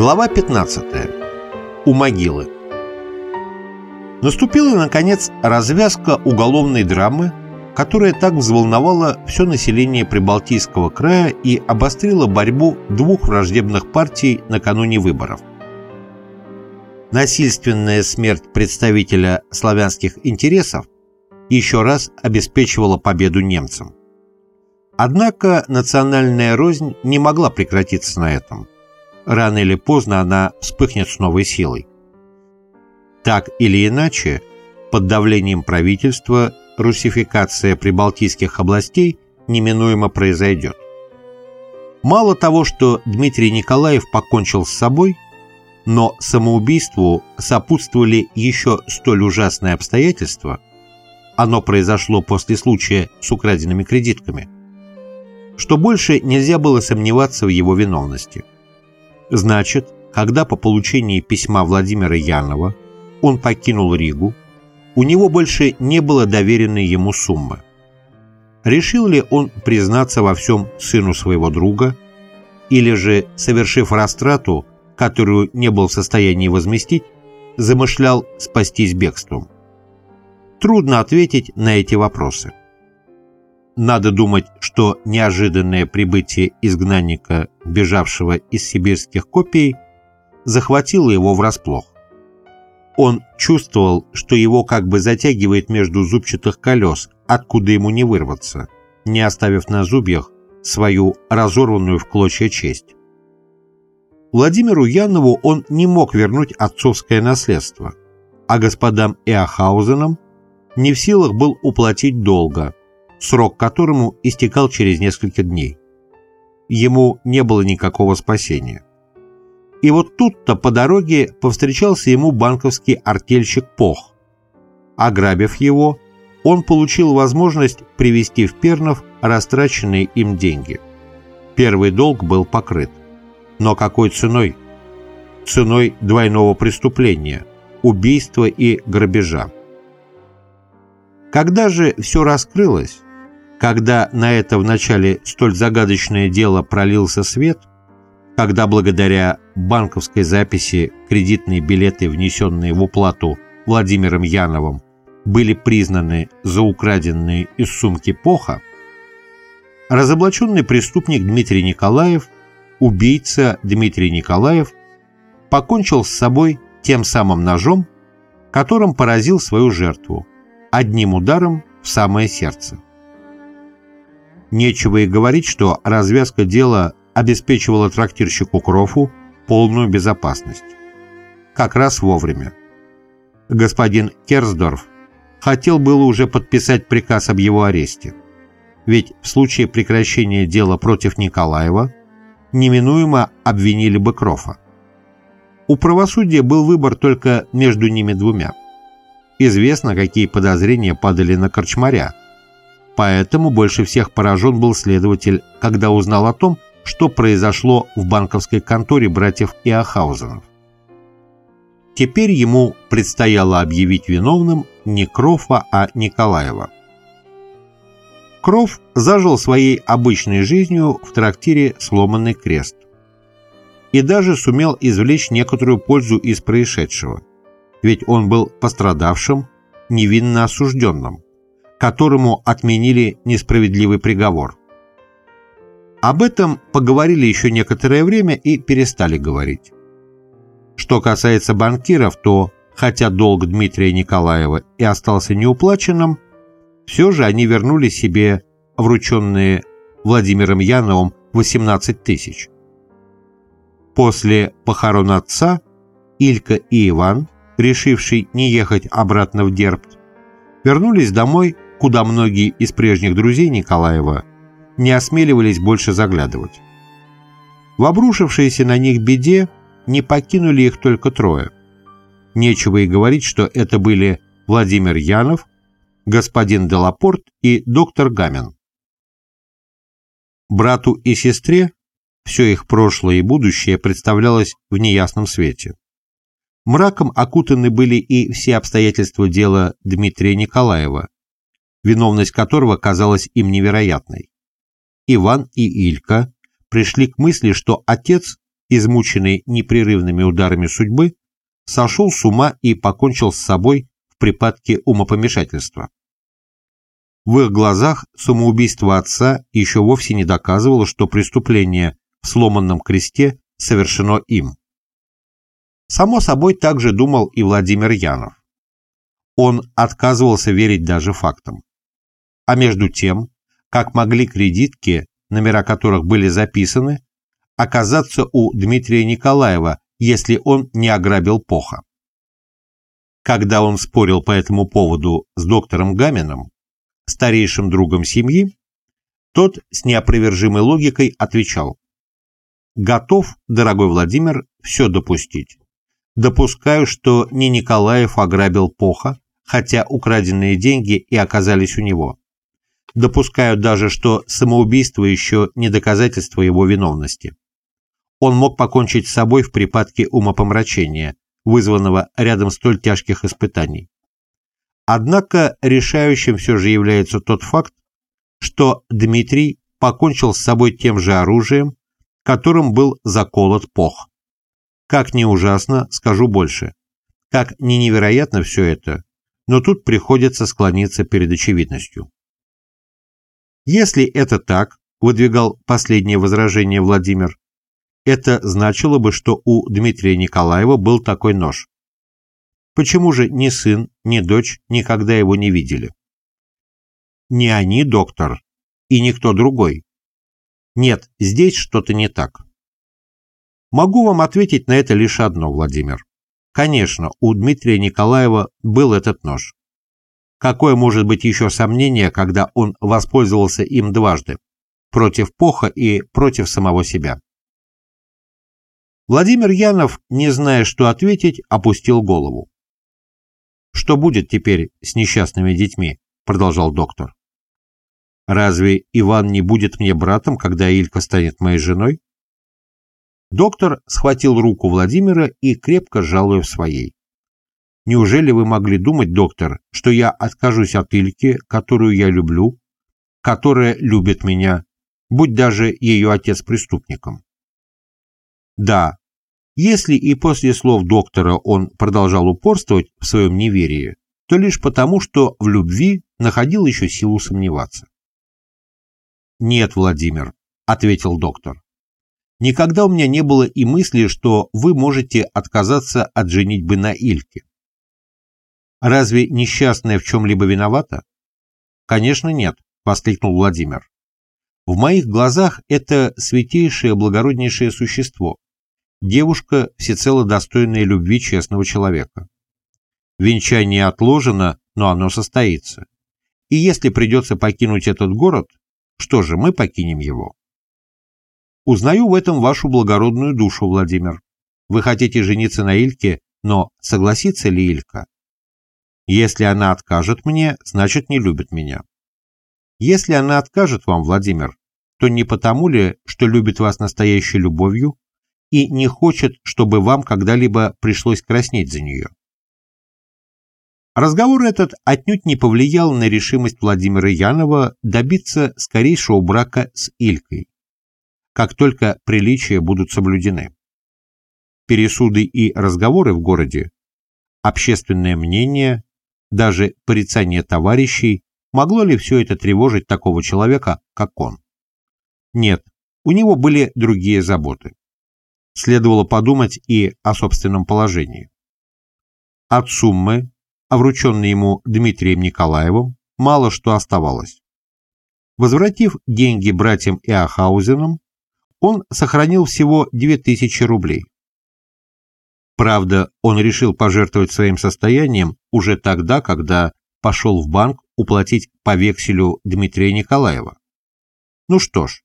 Глава 15. У могилы. Наступила, наконец, развязка уголовной драмы, которая так взволновала все население Прибалтийского края и обострила борьбу двух враждебных партий накануне выборов. Насильственная смерть представителя славянских интересов еще раз обеспечивала победу немцам. Однако национальная рознь не могла прекратиться на этом – рано или поздно она вспыхнет с новой силой. Так или иначе, под давлением правительства русификация прибалтийских областей неминуемо произойдет. Мало того, что Дмитрий Николаев покончил с собой, но самоубийству сопутствовали еще столь ужасные обстоятельства, оно произошло после случая с украденными кредитками, что больше нельзя было сомневаться в его виновности. Значит, когда по получении письма Владимира Янова он покинул Ригу, у него больше не было доверенной ему суммы. Решил ли он признаться во всем сыну своего друга, или же, совершив растрату, которую не был в состоянии возместить, замышлял спастись бегством? Трудно ответить на эти вопросы. Надо думать, что неожиданное прибытие изгнанника, бежавшего из сибирских копий, захватило его врасплох. Он чувствовал, что его как бы затягивает между зубчатых колес, откуда ему не вырваться, не оставив на зубьях свою разорванную в клочья честь. Владимиру Янову он не мог вернуть отцовское наследство, а господам Эохаузенам не в силах был уплатить долга – срок которому истекал через несколько дней. Ему не было никакого спасения. И вот тут-то по дороге повстречался ему банковский артельщик Пох. Ограбив его, он получил возможность привести в Пернов растраченные им деньги. Первый долг был покрыт. Но какой ценой? Ценой двойного преступления – убийства и грабежа. Когда же все раскрылось, когда на это вначале столь загадочное дело пролился свет, когда благодаря банковской записи кредитные билеты, внесенные в уплату Владимиром Яновым, были признаны за украденные из сумки Поха, разоблаченный преступник Дмитрий Николаев, убийца Дмитрий Николаев, покончил с собой тем самым ножом, которым поразил свою жертву, одним ударом в самое сердце. Нечего и говорить, что развязка дела обеспечивала трактирщику Крофу полную безопасность. Как раз вовремя. Господин Керсдорф хотел было уже подписать приказ об его аресте. Ведь в случае прекращения дела против Николаева неминуемо обвинили бы Крофа. У правосудия был выбор только между ними двумя. Известно, какие подозрения падали на Корчмаря – Поэтому больше всех поражен был следователь, когда узнал о том, что произошло в банковской конторе братьев Иохаузенов. Теперь ему предстояло объявить виновным не Крофа, а Николаева. Кров зажил своей обычной жизнью в трактире «Сломанный крест» и даже сумел извлечь некоторую пользу из происшедшего, ведь он был пострадавшим, невинно осужденным которому отменили несправедливый приговор. Об этом поговорили еще некоторое время и перестали говорить. Что касается банкиров, то, хотя долг Дмитрия Николаева и остался неуплаченным, все же они вернули себе врученные Владимиром Яновым 18 тысяч. После похорон отца Илька и Иван, решивший не ехать обратно в Дербт, вернулись домой куда многие из прежних друзей Николаева не осмеливались больше заглядывать. В обрушившейся на них беде не покинули их только трое. Нечего и говорить, что это были Владимир Янов, господин Делапорт и доктор Гамин. Брату и сестре все их прошлое и будущее представлялось в неясном свете. Мраком окутаны были и все обстоятельства дела Дмитрия Николаева, виновность которого казалась им невероятной. Иван и Илька пришли к мысли, что отец измученный непрерывными ударами судьбы, сошел с ума и покончил с собой в припадке умопомешательства. В их глазах самоубийство отца еще вовсе не доказывало, что преступление в сломанном кресте совершено им. Само собой, также думал и Владимир Янов. Он отказывался верить даже фактам. А между тем, как могли кредитки, номера которых были записаны, оказаться у Дмитрия Николаева, если он не ограбил Поха. Когда он спорил по этому поводу с доктором Гамином, старейшим другом семьи, тот с неопровержимой логикой отвечал «Готов, дорогой Владимир, все допустить. Допускаю, что не Николаев ограбил Поха, хотя украденные деньги и оказались у него. Допускаю даже, что самоубийство еще не доказательство его виновности. Он мог покончить с собой в припадке умопомрачения, вызванного рядом столь тяжких испытаний. Однако решающим все же является тот факт, что Дмитрий покончил с собой тем же оружием, которым был заколот Пох. Как ни ужасно, скажу больше. Как ни невероятно все это, но тут приходится склониться перед очевидностью. Если это так, выдвигал последнее возражение Владимир, это значило бы, что у Дмитрия Николаева был такой нож. Почему же ни сын, ни дочь никогда его не видели? Не они, доктор, и никто другой. Нет, здесь что-то не так. Могу вам ответить на это лишь одно, Владимир. Конечно, у Дмитрия Николаева был этот нож. Какое может быть еще сомнение, когда он воспользовался им дважды? Против Поха и против самого себя. Владимир Янов, не зная, что ответить, опустил голову. Что будет теперь с несчастными детьми? Продолжал доктор. Разве Иван не будет мне братом, когда Илька станет моей женой? Доктор схватил руку Владимира и крепко сжал ее в своей. Неужели вы могли думать, доктор, что я откажусь от Ильки, которую я люблю, которая любит меня, будь даже ее отец преступником? Да, если и после слов доктора он продолжал упорствовать в своем неверии, то лишь потому, что в любви находил еще силу сомневаться. «Нет, Владимир», — ответил доктор. «Никогда у меня не было и мысли, что вы можете отказаться от женитьбы на Ильке. Разве несчастная в чем-либо виновата?» «Конечно нет», — воскликнул Владимир. «В моих глазах это святейшее благороднейшее существо, Девушка всецело достойная любви честного человека. Венчание отложено, но оно состоится. И если придется покинуть этот город, что же, мы покинем его. Узнаю в этом вашу благородную душу, Владимир. Вы хотите жениться на Ильке, но согласится ли Илька? Если она откажет мне, значит не любит меня. Если она откажет вам, Владимир, то не потому ли, что любит вас настоящей любовью, и не хочет, чтобы вам когда-либо пришлось краснеть за нее. Разговор этот отнюдь не повлиял на решимость Владимира Янова добиться скорейшего брака с Илькой, как только приличия будут соблюдены. Пересуды и разговоры в городе, общественное мнение, даже порицание товарищей, могло ли все это тревожить такого человека, как он? Нет, у него были другие заботы следовало подумать и о собственном положении. От суммы, врученной ему Дмитрием Николаевым, мало что оставалось. Возвратив деньги братьям Иохаузенам, он сохранил всего 2000 рублей. Правда, он решил пожертвовать своим состоянием уже тогда, когда пошел в банк уплатить по векселю Дмитрия Николаева. Ну что ж,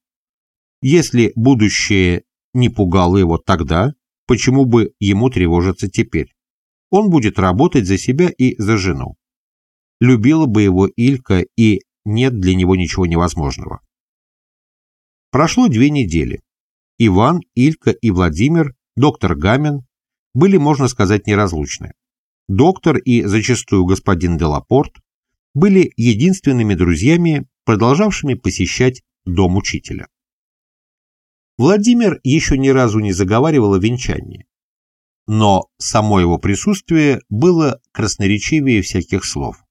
если будущее не пугало его тогда, почему бы ему тревожиться теперь? Он будет работать за себя и за жену. Любила бы его Илька, и нет для него ничего невозможного. Прошло две недели. Иван, Илька и Владимир, доктор Гамин, были, можно сказать, неразлучны. Доктор и зачастую господин Делапорт были единственными друзьями, продолжавшими посещать дом учителя. Владимир еще ни разу не заговаривал о венчании. Но само его присутствие было красноречивее всяких слов.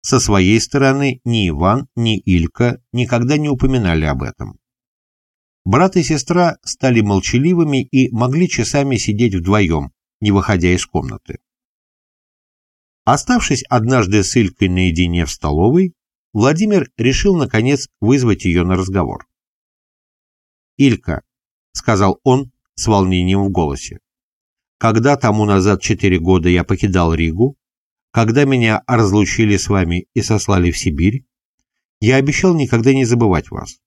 Со своей стороны ни Иван, ни Илька никогда не упоминали об этом. Брат и сестра стали молчаливыми и могли часами сидеть вдвоем, не выходя из комнаты. Оставшись однажды с Илькой наедине в столовой, Владимир решил, наконец, вызвать ее на разговор. «Илька», — сказал он с волнением в голосе, — «когда тому назад четыре года я покидал Ригу, когда меня разлучили с вами и сослали в Сибирь, я обещал никогда не забывать вас.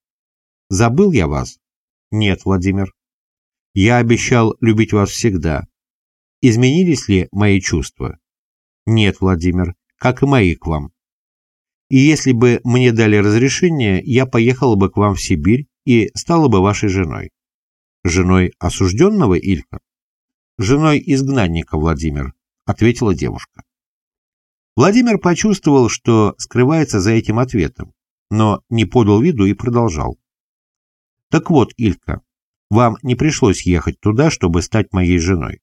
Забыл я вас? Нет, Владимир. Я обещал любить вас всегда. Изменились ли мои чувства? Нет, Владимир, как и мои к вам. И если бы мне дали разрешение, я поехала бы к вам в Сибирь и стала бы вашей женой. Женой осужденного Илька? Женой изгнанника, Владимир, ответила девушка. Владимир почувствовал, что скрывается за этим ответом, но не подал виду и продолжал. Так вот, Илька, вам не пришлось ехать туда, чтобы стать моей женой.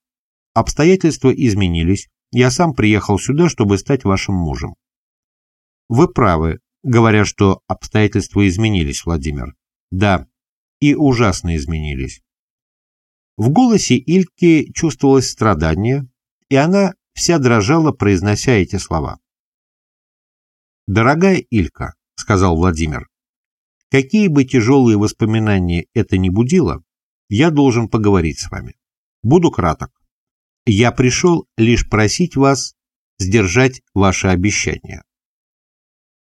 Обстоятельства изменились, я сам приехал сюда, чтобы стать вашим мужем. Вы правы, говоря, что обстоятельства изменились, Владимир. Да, и ужасно изменились. В голосе Ильки чувствовалось страдание, и она вся дрожала, произнося эти слова. «Дорогая Илька», — сказал Владимир, — «какие бы тяжелые воспоминания это ни будило, я должен поговорить с вами. Буду краток. Я пришел лишь просить вас сдержать ваше обещание.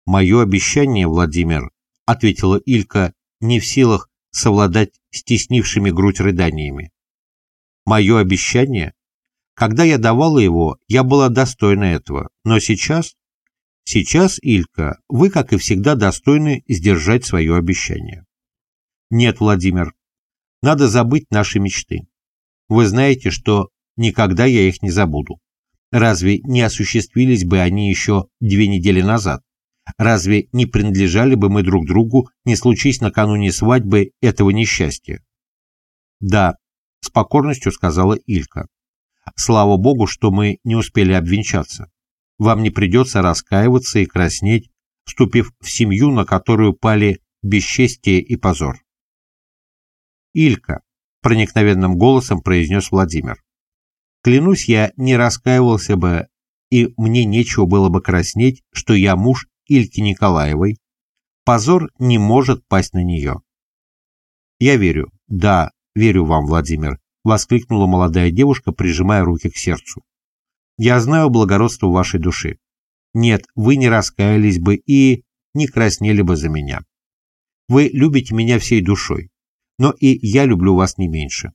«Мое обещание, Владимир», — ответила Илька, не в силах совладать с теснившими грудь рыданиями. «Мое обещание? Когда я давала его, я была достойна этого, но сейчас...» «Сейчас, Илька, вы, как и всегда, достойны сдержать свое обещание». «Нет, Владимир, надо забыть наши мечты. Вы знаете, что никогда я их не забуду. Разве не осуществились бы они еще две недели назад? Разве не принадлежали бы мы друг другу, не случись накануне свадьбы этого несчастья? Да, с покорностью сказала Илька. Слава Богу, что мы не успели обвенчаться. Вам не придется раскаиваться и краснеть, вступив в семью, на которую пали бесчестие и позор. Илька, проникновенным голосом произнес Владимир. Клянусь, я не раскаивался бы, и мне нечего было бы краснеть, что я муж Ильки Николаевой, позор не может пасть на нее. «Я верю, да, верю вам, Владимир», — воскликнула молодая девушка, прижимая руки к сердцу. «Я знаю благородство вашей души. Нет, вы не раскаялись бы и не краснели бы за меня. Вы любите меня всей душой, но и я люблю вас не меньше».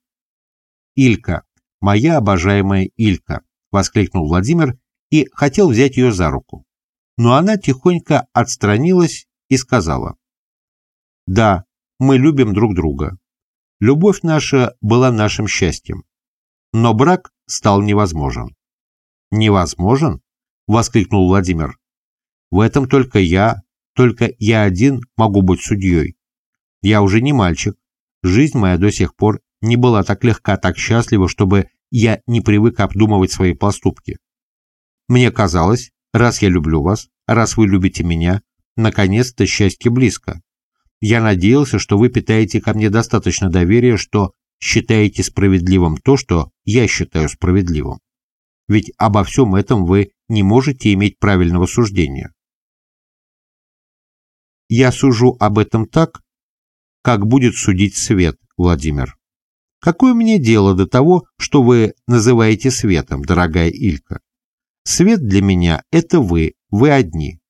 «Илька, моя обожаемая Илька», — воскликнул Владимир и хотел взять ее за руку но она тихонько отстранилась и сказала, «Да, мы любим друг друга. Любовь наша была нашим счастьем, но брак стал невозможен». «Невозможен?» — воскликнул Владимир. «В этом только я, только я один могу быть судьей. Я уже не мальчик. Жизнь моя до сих пор не была так легка, так счастлива, чтобы я не привык обдумывать свои поступки. Мне казалось, Раз я люблю вас, раз вы любите меня, наконец-то счастье близко. Я надеялся, что вы питаете ко мне достаточно доверия, что считаете справедливым то, что я считаю справедливым. Ведь обо всем этом вы не можете иметь правильного суждения. Я сужу об этом так, как будет судить свет, Владимир. Какое мне дело до того, что вы называете светом, дорогая Илька? Свет для меня — это вы, вы одни.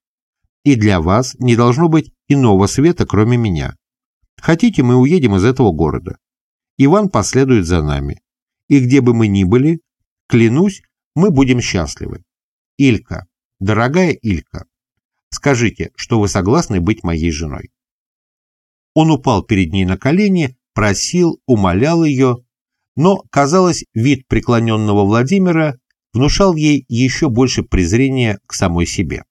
И для вас не должно быть иного света, кроме меня. Хотите, мы уедем из этого города. Иван последует за нами. И где бы мы ни были, клянусь, мы будем счастливы. Илька, дорогая Илька, скажите, что вы согласны быть моей женой. Он упал перед ней на колени, просил, умолял ее, но, казалось, вид преклоненного Владимира внушал ей еще больше презрения к самой себе.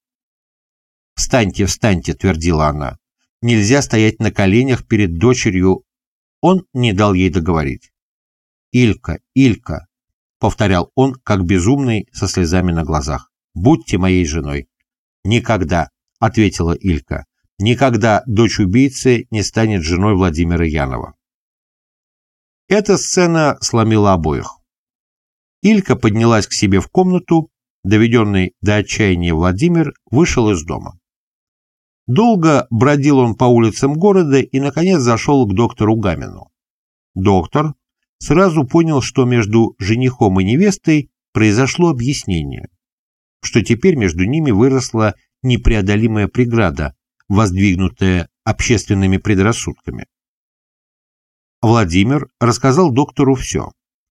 «Встаньте, встаньте», — твердила она. «Нельзя стоять на коленях перед дочерью Он не дал ей договорить. «Илька, Илька!» — повторял он, как безумный, со слезами на глазах. «Будьте моей женой!» «Никогда!» — ответила Илька. «Никогда дочь убийцы не станет женой Владимира Янова». Эта сцена сломила обоих. Илька поднялась к себе в комнату, доведенный до отчаяния Владимир вышел из дома. Долго бродил он по улицам города и, наконец, зашел к доктору Гамину. Доктор сразу понял, что между женихом и невестой произошло объяснение, что теперь между ними выросла непреодолимая преграда, воздвигнутая общественными предрассудками. Владимир рассказал доктору все.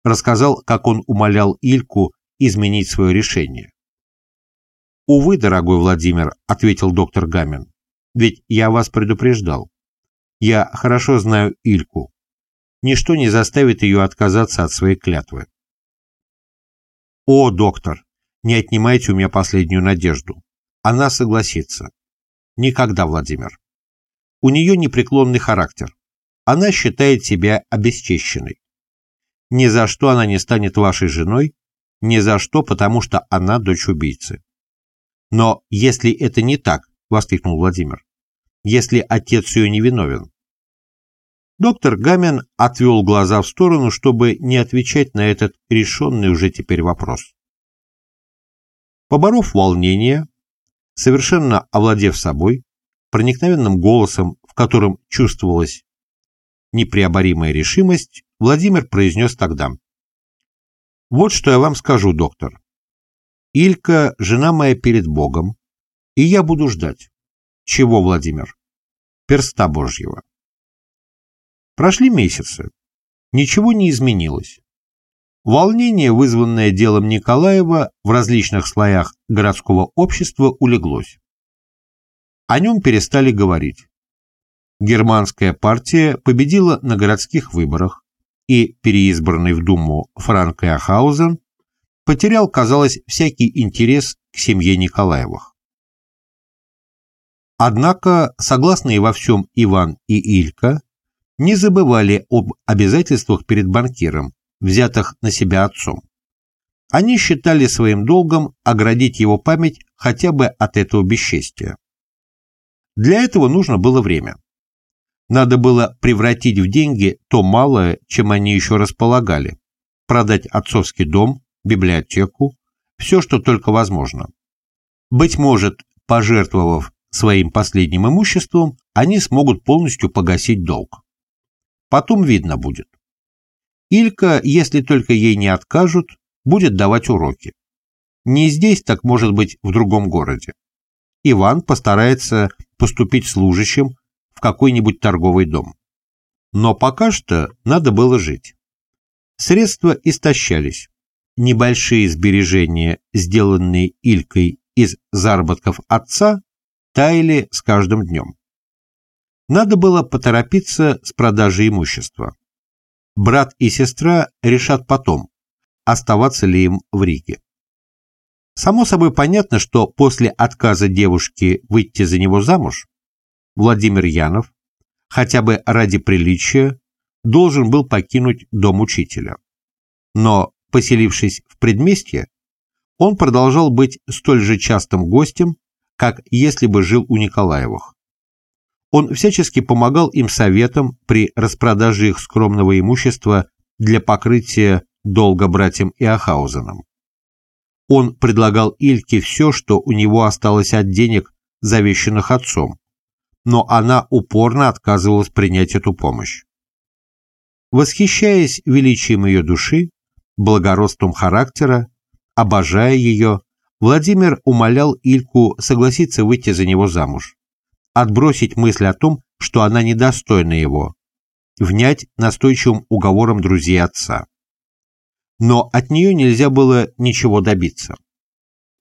Рассказал, как он умолял Ильку изменить свое решение. «Увы, дорогой Владимир», — ответил доктор Гамин, — «ведь я вас предупреждал. Я хорошо знаю Ильку. Ничто не заставит ее отказаться от своей клятвы». «О, доктор, не отнимайте у меня последнюю надежду. Она согласится». «Никогда, Владимир. У нее непреклонный характер. Она считает себя обесчещенной. Ни за что она не станет вашей женой ни за что, потому что она дочь убийцы. Но если это не так, воскликнул Владимир, если отец ее не виновен. Доктор Гамен отвел глаза в сторону, чтобы не отвечать на этот решенный уже теперь вопрос. Поборов волнение, совершенно овладев собой, проникновенным голосом, в котором чувствовалась непреоборимая решимость, Владимир произнес тогда вот что я вам скажу, доктор. Илька – жена моя перед Богом, и я буду ждать. Чего, Владимир? Перста Божьего. Прошли месяцы. Ничего не изменилось. Волнение, вызванное делом Николаева в различных слоях городского общества, улеглось. О нем перестали говорить. Германская партия победила на городских выборах, и переизбранный в Думу Франк Иохаузен потерял, казалось, всякий интерес к семье Николаевых. Однако, согласные во всем Иван и Илька, не забывали об обязательствах перед банкиром, взятых на себя отцом. Они считали своим долгом оградить его память хотя бы от этого бесчестия. Для этого нужно было время. Надо было превратить в деньги то малое, чем они еще располагали, продать отцовский дом, библиотеку, все, что только возможно. Быть может, пожертвовав своим последним имуществом, они смогут полностью погасить долг. Потом видно будет. Илька, если только ей не откажут, будет давать уроки. Не здесь, так может быть в другом городе. Иван постарается поступить служащим в какой-нибудь торговый дом. Но пока что надо было жить. Средства истощались. Небольшие сбережения, сделанные Илькой из заработков отца, таяли с каждым днем. Надо было поторопиться с продажей имущества. Брат и сестра решат потом, оставаться ли им в Риге. Само собой понятно, что после отказа девушки выйти за него замуж, Владимир Янов, хотя бы ради приличия, должен был покинуть дом учителя. Но, поселившись в предместье, он продолжал быть столь же частым гостем, как если бы жил у Николаевых. Он всячески помогал им советом при распродаже их скромного имущества для покрытия долга братьям Иохаузенам. Он предлагал Ильке все, что у него осталось от денег, завещанных отцом, но она упорно отказывалась принять эту помощь. Восхищаясь величием ее души, благородством характера, обожая ее, Владимир умолял Ильку согласиться выйти за него замуж, отбросить мысль о том, что она недостойна его, внять настойчивым уговором друзей отца. Но от нее нельзя было ничего добиться,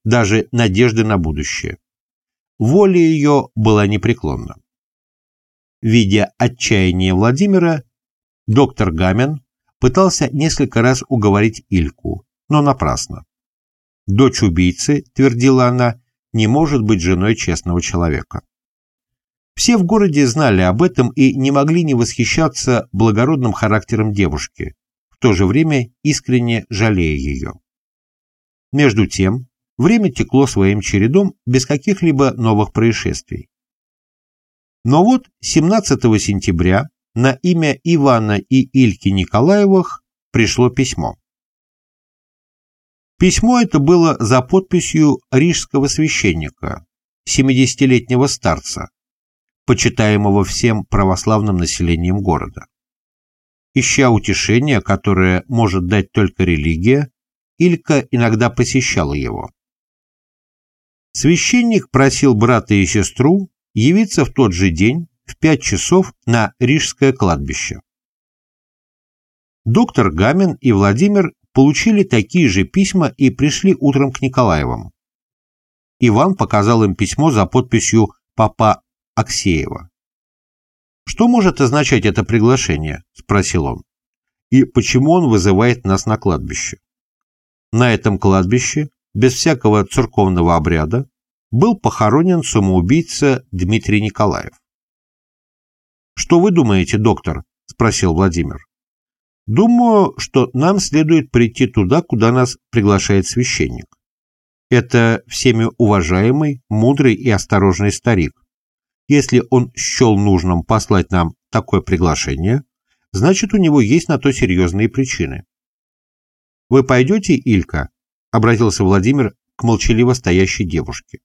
даже надежды на будущее. Воля ее была непреклонна. Видя отчаяние Владимира, доктор Гамен пытался несколько раз уговорить Ильку, но напрасно. «Дочь убийцы», — твердила она, — «не может быть женой честного человека». Все в городе знали об этом и не могли не восхищаться благородным характером девушки, в то же время искренне жалея ее. Между тем, время текло своим чередом без каких-либо новых происшествий. Но вот 17 сентября на имя Ивана и Ильки Николаевых пришло письмо. Письмо это было за подписью рижского священника, 70-летнего старца, почитаемого всем православным населением города. Ища утешения, которое может дать только религия, Илька иногда посещала его. Священник просил брата и сестру явиться в тот же день в пять часов на Рижское кладбище. Доктор Гамин и Владимир получили такие же письма и пришли утром к Николаевым. Иван показал им письмо за подписью «Папа Аксеева». «Что может означать это приглашение?» – спросил он. «И почему он вызывает нас на кладбище?» На этом кладбище, без всякого церковного обряда, был похоронен самоубийца Дмитрий Николаев. «Что вы думаете, доктор?» – спросил Владимир. «Думаю, что нам следует прийти туда, куда нас приглашает священник. Это всеми уважаемый, мудрый и осторожный старик. Если он счел нужным послать нам такое приглашение, значит, у него есть на то серьезные причины. «Вы пойдете, Илька?» — обратился Владимир к молчаливо стоящей девушке.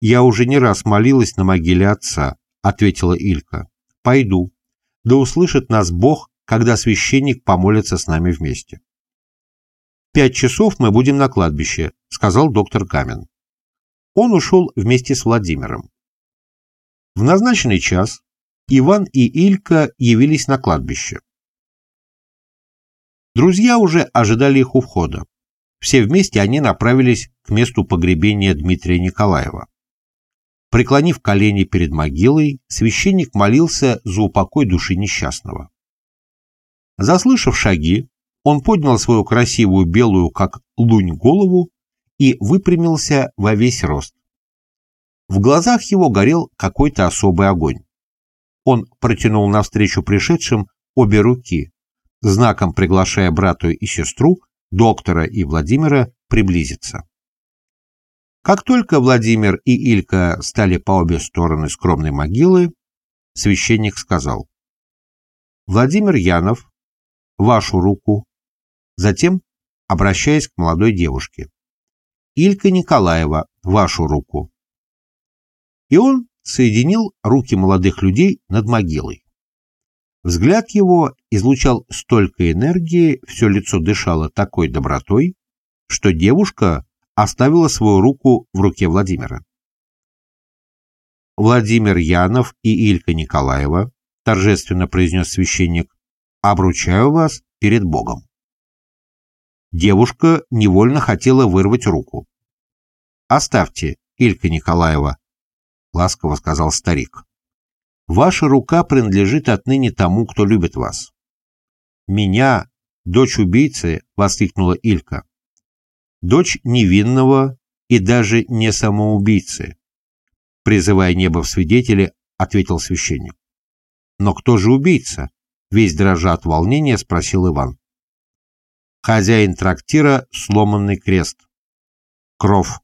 «Я уже не раз молилась на могиле отца», — ответила Илька. «Пойду. Да услышит нас Бог, когда священник помолится с нами вместе». «Пять часов мы будем на кладбище», — сказал доктор Камен. Он ушел вместе с Владимиром. В назначенный час Иван и Илька явились на кладбище. Друзья уже ожидали их у входа. Все вместе они направились к месту погребения Дмитрия Николаева. Преклонив колени перед могилой, священник молился за упокой души несчастного. Заслышав шаги, он поднял свою красивую белую, как лунь, голову и выпрямился во весь рост. В глазах его горел какой-то особый огонь. Он протянул навстречу пришедшим обе руки, знаком приглашая брату и сестру, доктора и Владимира, приблизиться. Как только Владимир и Илька стали по обе стороны скромной могилы, священник сказал «Владимир Янов, вашу руку». Затем, обращаясь к молодой девушке, «Илька Николаева, вашу руку». И он соединил руки молодых людей над могилой. Взгляд его излучал столько энергии, все лицо дышало такой добротой, что девушка оставила свою руку в руке Владимира. Владимир Янов и Илька Николаева, торжественно произнес священник, обручаю вас перед Богом. Девушка невольно хотела вырвать руку. «Оставьте, Илька Николаева», — ласково сказал старик. Ваша рука принадлежит отныне тому, кто любит вас. Меня, дочь убийцы, воскликнула Илька. Дочь невинного и даже не самоубийцы. Призывая небо в свидетели, ответил священник. Но кто же убийца? Весь дрожа от волнения спросил Иван. Хозяин трактира сломанный крест. Кров.